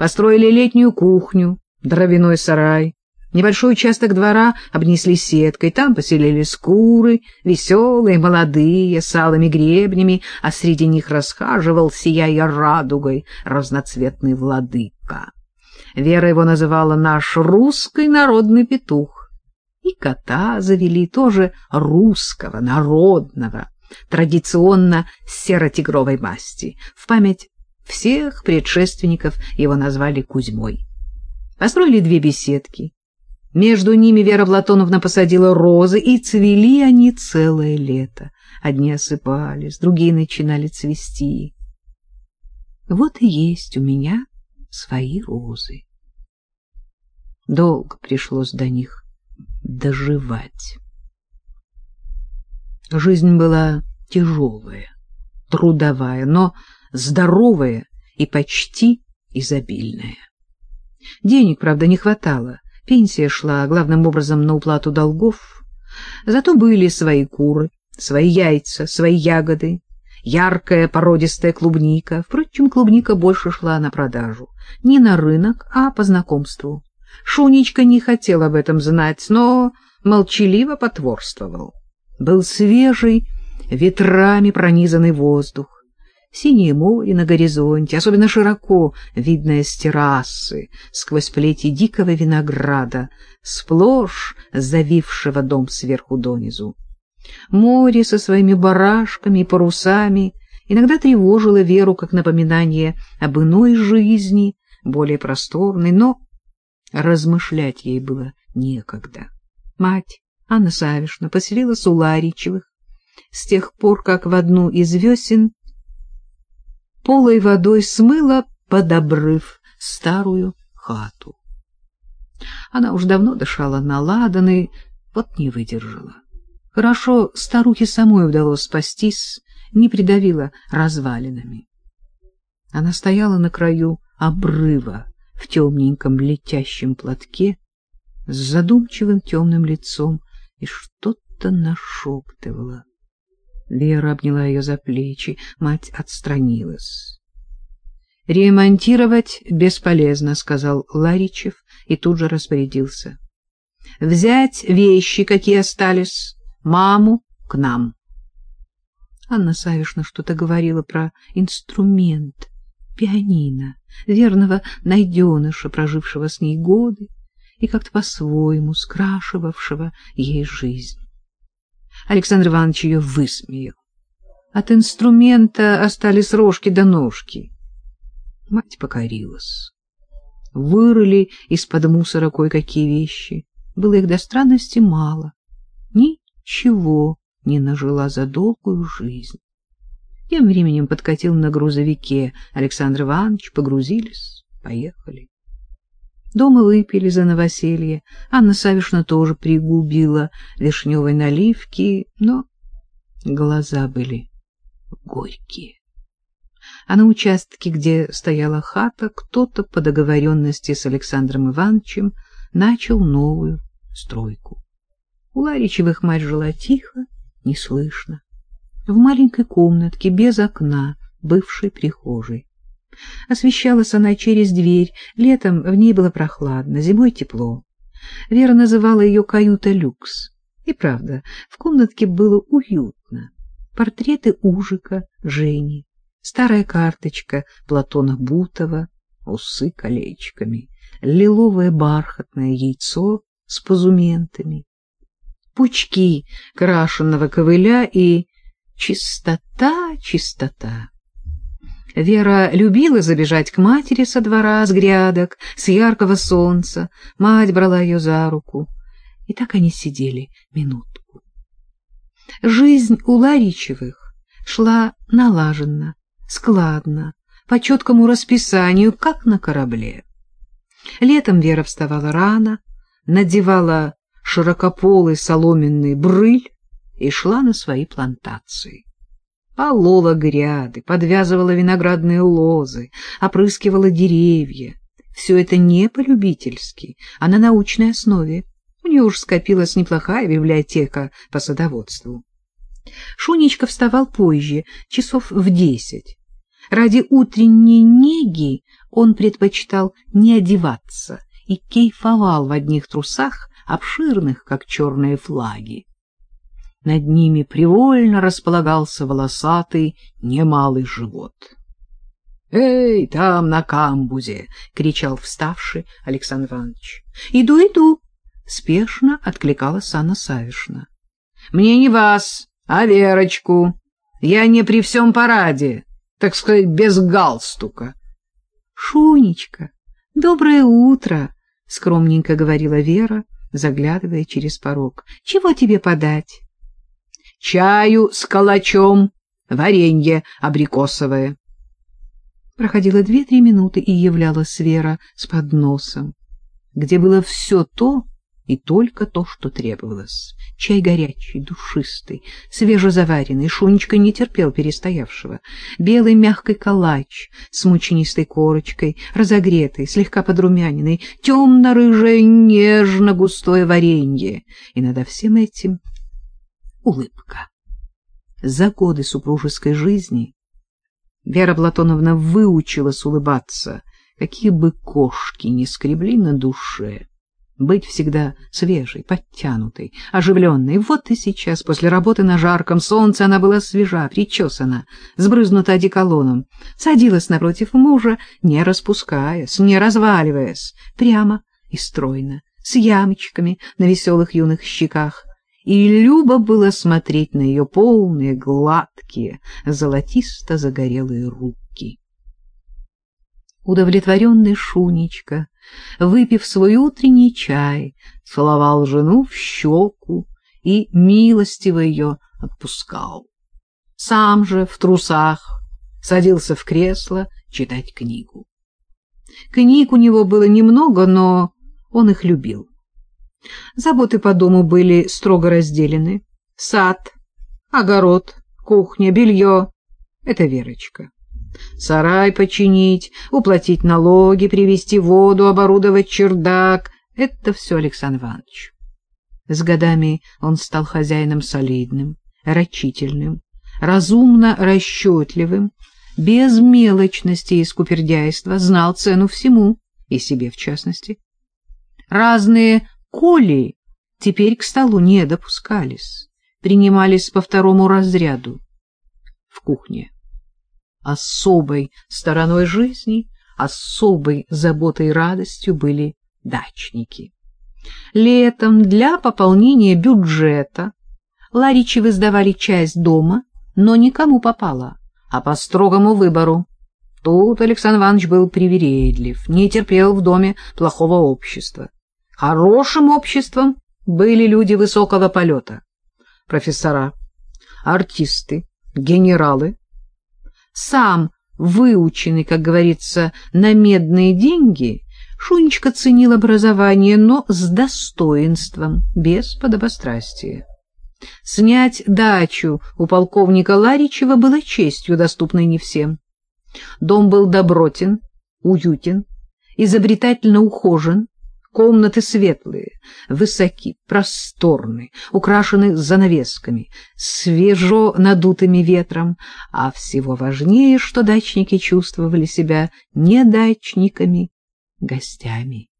Построили летнюю кухню, дровяной сарай. Небольшой участок двора обнесли сеткой, там поселились куры, веселые, молодые, с алыми гребнями, а среди них расхаживал, сияя радугой, разноцветный владыка. Вера его называла наш русский народный петух. И кота завели тоже русского, народного, традиционно серо-тигровой масти. В память всех предшественников его назвали Кузьмой. Построили две беседки. Между ними Вера Платоновна посадила розы, и цвели они целое лето. Одни осыпались, другие начинали цвести. Вот и есть у меня свои розы. Долго пришлось до них доживать. Жизнь была тяжелая, трудовая, но здоровая и почти изобильная. Денег, правда, не хватало. Пенсия шла главным образом на уплату долгов. Зато были свои куры, свои яйца, свои ягоды, яркая породистая клубника. Впрочем, клубника больше шла на продажу. Не на рынок, а по знакомству. Шунечка не хотел об этом знать, но молчаливо потворствовал. Был свежий, ветрами пронизанный воздух синее море на горизонте, особенно широко видное с террасы, сквозь плети дикого винограда, сплошь завившего дом сверху донизу. Море со своими барашками и парусами иногда тревожило Веру как напоминание об иной жизни, более просторной, но размышлять ей было некогда. Мать, Анна Савишна, у Ларичевых с тех пор, как в одну из весен полой водой смыла под обрыв старую хату. Она уж давно дышала на ладан и вот не выдержала. Хорошо старухе самой удалось спастись, не придавила развалинами. Она стояла на краю обрыва в темненьком летящем платке с задумчивым темным лицом и что-то нашептывала. Вера обняла ее за плечи, мать отстранилась. «Ремонтировать бесполезно», — сказал Ларичев и тут же распорядился. «Взять вещи, какие остались, маму к нам». Анна Савишна что-то говорила про инструмент, пианино, верного найденыша, прожившего с ней годы и как-то по-своему скрашивавшего ей жизнь. Александр Иванович ее высмеял. От инструмента остались рожки до ножки. Мать покорилась. Вырыли из-под мусора кое-какие вещи. Было их до странности мало. Ничего не нажила за долгую жизнь. Тем временем подкатил на грузовике Александр Иванович, погрузились, поехали. Дома выпили за новоселье. Анна Савишна тоже пригубила вишневой наливки, но глаза были горькие. А на участке, где стояла хата, кто-то по договоренности с Александром Ивановичем начал новую стройку. У Ларичевых мать жила тихо, неслышно, в маленькой комнатке без окна, бывшей прихожей. Освещалась она через дверь, летом в ней было прохладно, зимой тепло. Вера называла ее каюта люкс. И правда, в комнатке было уютно. Портреты Ужика, Жени, старая карточка Платона Бутова, усы колечками, лиловое бархатное яйцо с позументами, пучки крашенного ковыля и чистота, чистота. Вера любила забежать к матери со двора, с грядок, с яркого солнца. Мать брала ее за руку. И так они сидели минутку. Жизнь у Ларичевых шла налаженно, складно, по четкому расписанию, как на корабле. Летом Вера вставала рано, надевала широкополый соломенный брыль и шла на свои плантации полола гряды, подвязывала виноградные лозы, опрыскивала деревья. Все это не полюбительски, а на научной основе. У нее уж скопилась неплохая библиотека по садоводству. Шунечка вставал позже, часов в десять. Ради утренней неги он предпочитал не одеваться и кейфовал в одних трусах, обширных, как черные флаги. Над ними привольно располагался волосатый немалый живот. — Эй, там на камбузе! — кричал вставший Александр Иванович. — Иду, иду! — спешно откликалась Анна Савишна. — Мне не вас, а Верочку. Я не при всем параде, так сказать, без галстука. — Шунечка, доброе утро! — скромненько говорила Вера, заглядывая через порог. — Чего тебе подать? — Чаю с калачом, варенье абрикосовое. Проходило две-три минуты, и являлась Вера с подносом, где было все то и только то, что требовалось. Чай горячий, душистый, свежезаваренный, Шунечка не терпел перестоявшего. Белый мягкий калач с мучнистой корочкой, разогретый, слегка подрумяненный, темно-рыжее, нежно-густое варенье. И над всем этим улыбка. За годы супружеской жизни Вера Платоновна выучилась улыбаться, какие бы кошки не скребли на душе. Быть всегда свежей, подтянутой, оживленной. Вот и сейчас, после работы на жарком солнце, она была свежа, причесана, сбрызнута одеколоном, садилась напротив мужа, не распускаясь, не разваливаясь, прямо и стройно, с ямочками на веселых юных щеках, и любо было смотреть на ее полные, гладкие, золотисто-загорелые руки. Удовлетворенный Шунечка, выпив свой утренний чай, целовал жену в щеку и милостиво ее отпускал. Сам же в трусах садился в кресло читать книгу. Книг у него было немного, но он их любил. Заботы по дому были строго разделены. Сад, огород, кухня, белье — это Верочка. Сарай починить, уплатить налоги, привезти воду, оборудовать чердак — это все Александр Иванович. С годами он стал хозяином солидным, рачительным, разумно расчетливым, без мелочности и скупердяйства, знал цену всему, и себе в частности. Разные Коли теперь к столу не допускались, принимались по второму разряду в кухне. Особой стороной жизни, особой заботой и радостью были дачники. Летом для пополнения бюджета Ларичевы сдавали часть дома, но никому попало, а по строгому выбору. Тут Александр Иванович был привередлив, не терпел в доме плохого общества. Хорошим обществом были люди высокого полета. Профессора, артисты, генералы. Сам, выученный, как говорится, на медные деньги, Шунечка ценил образование, но с достоинством, без подобострастия. Снять дачу у полковника Ларичева было честью, доступной не всем. Дом был добротен, уютен, изобретательно ухожен, Комнаты светлые, высоки, просторны, украшены занавесками, свежо надутыми ветром, а всего важнее, что дачники чувствовали себя не дачниками, гостями.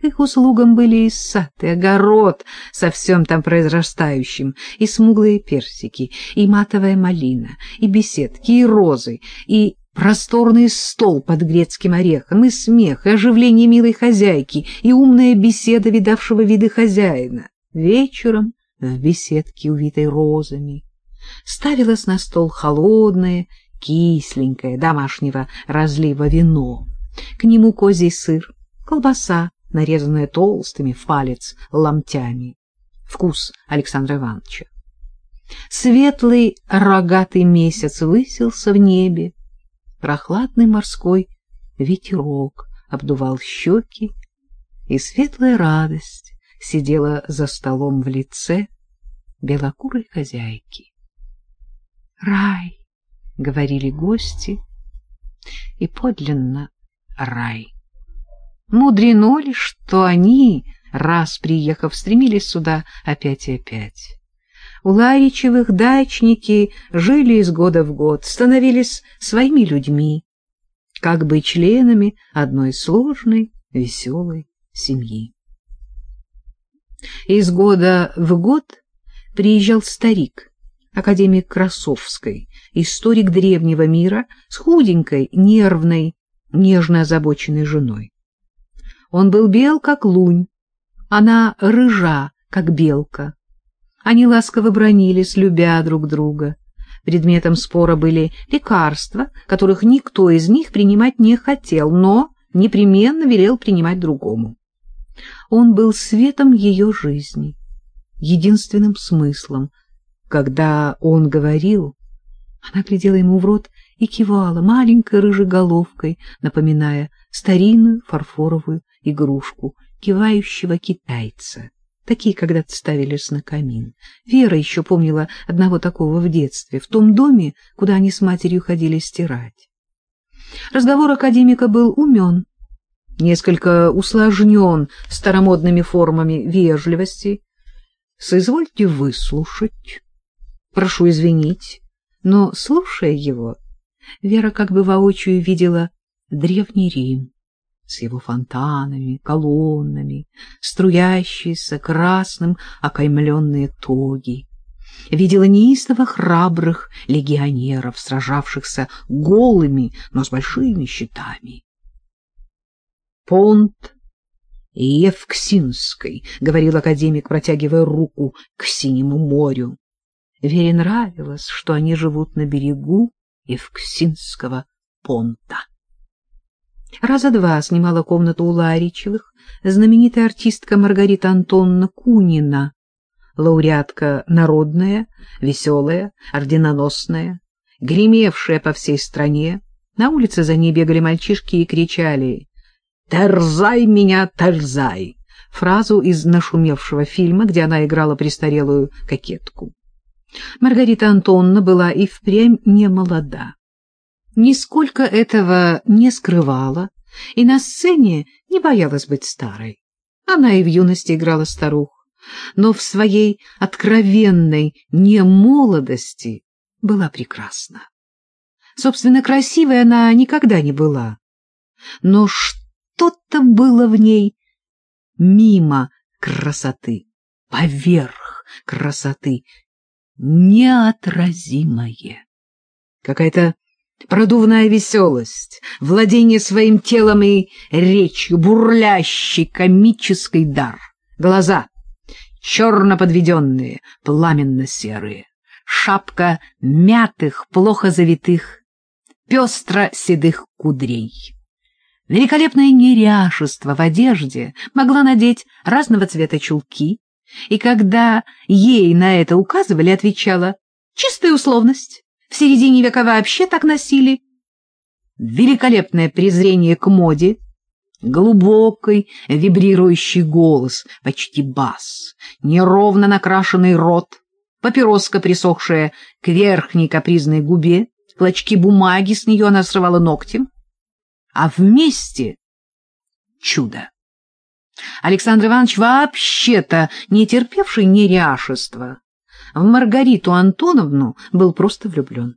К их услугам были и сад, и огород со всем там произрастающим, и смуглые персики, и матовая малина, и беседки, и розы, и Просторный стол под грецким орехом, и смех, и оживление милой хозяйки, и умная беседа видавшего виды хозяина. Вечером в беседке, увитой розами, ставилось на стол холодное, кисленькое, домашнего разлива вино. К нему козий сыр, колбаса, нарезанная толстыми в палец ломтями. Вкус Александра Ивановича. Светлый рогатый месяц высился в небе, Прохладный морской ветерок обдувал щеки, и светлая радость сидела за столом в лице белокурой хозяйки. «Рай!» — говорили гости, и подлинно рай. Мудрено ли, что они, раз приехав, стремились сюда опять и опять? У Ларичевых дачники жили из года в год, становились своими людьми, как бы членами одной сложной, веселой семьи. Из года в год приезжал старик, академик Красовской, историк древнего мира с худенькой, нервной, нежно озабоченной женой. Он был бел, как лунь, она рыжа, как белка. Они ласково бронились, любя друг друга. Предметом спора были лекарства, которых никто из них принимать не хотел, но непременно велел принимать другому. Он был светом ее жизни, единственным смыслом. Когда он говорил, она глядела ему в рот и кивала маленькой рыжей головкой, напоминая старинную фарфоровую игрушку кивающего китайца. Такие когда-то ставились на камин. Вера еще помнила одного такого в детстве, в том доме, куда они с матерью ходили стирать. Разговор академика был умен, несколько усложнен старомодными формами вежливости. «Соизвольте выслушать. Прошу извинить, но, слушая его, Вера как бы воочию видела Древний Рим с его фонтанами, колоннами, струящиеся красным окаймленные тоги. Видела неистово храбрых легионеров, сражавшихся голыми, но с большими щитами. Понт Евксинской, — говорил академик, протягивая руку к синему морю. Вере нравилось, что они живут на берегу Евксинского понта. Раза два снимала комнату у Ларичевых знаменитая артистка Маргарита Антонна Кунина, лауреатка народная, веселая, орденоносная, гремевшая по всей стране. На улице за ней бегали мальчишки и кричали «Терзай меня, терзай!» фразу из нашумевшего фильма, где она играла престарелую кокетку. Маргарита Антонна была и впрямь не молода. Нисколько этого не скрывала и на сцене не боялась быть старой. Она и в юности играла старух, но в своей откровенной немолодости была прекрасна. Собственно, красивой она никогда не была, но что что-то было в ней мимо красоты, поверх красоты, неотразимое. Какая-то продувная веселость, владение своим телом и речью, бурлящий комический дар. Глаза черно подведенные, пламенно-серые, шапка мятых, плохо завитых, пестро-седых кудрей. Великолепное неряшество в одежде могла надеть разного цвета чулки, и когда ей на это указывали, отвечала «чистая условность, в середине века вообще так носили». Великолепное презрение к моде, глубокий вибрирующий голос, почти бас, неровно накрашенный рот, папироска, присохшая к верхней капризной губе, клочки бумаги с нее она срывала ногтем, а вместе чудо. Александр Иванович, вообще-то не терпевший неряшества, в Маргариту Антоновну был просто влюблен.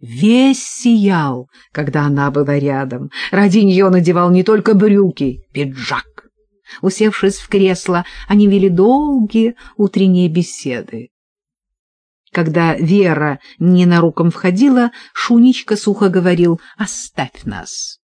Весь сиял, когда она была рядом. Ради нее надевал не только брюки, пиджак. Усевшись в кресло, они вели долгие утренние беседы. Когда Вера ненаруком входила, Шуничка сухо говорил «Оставь нас».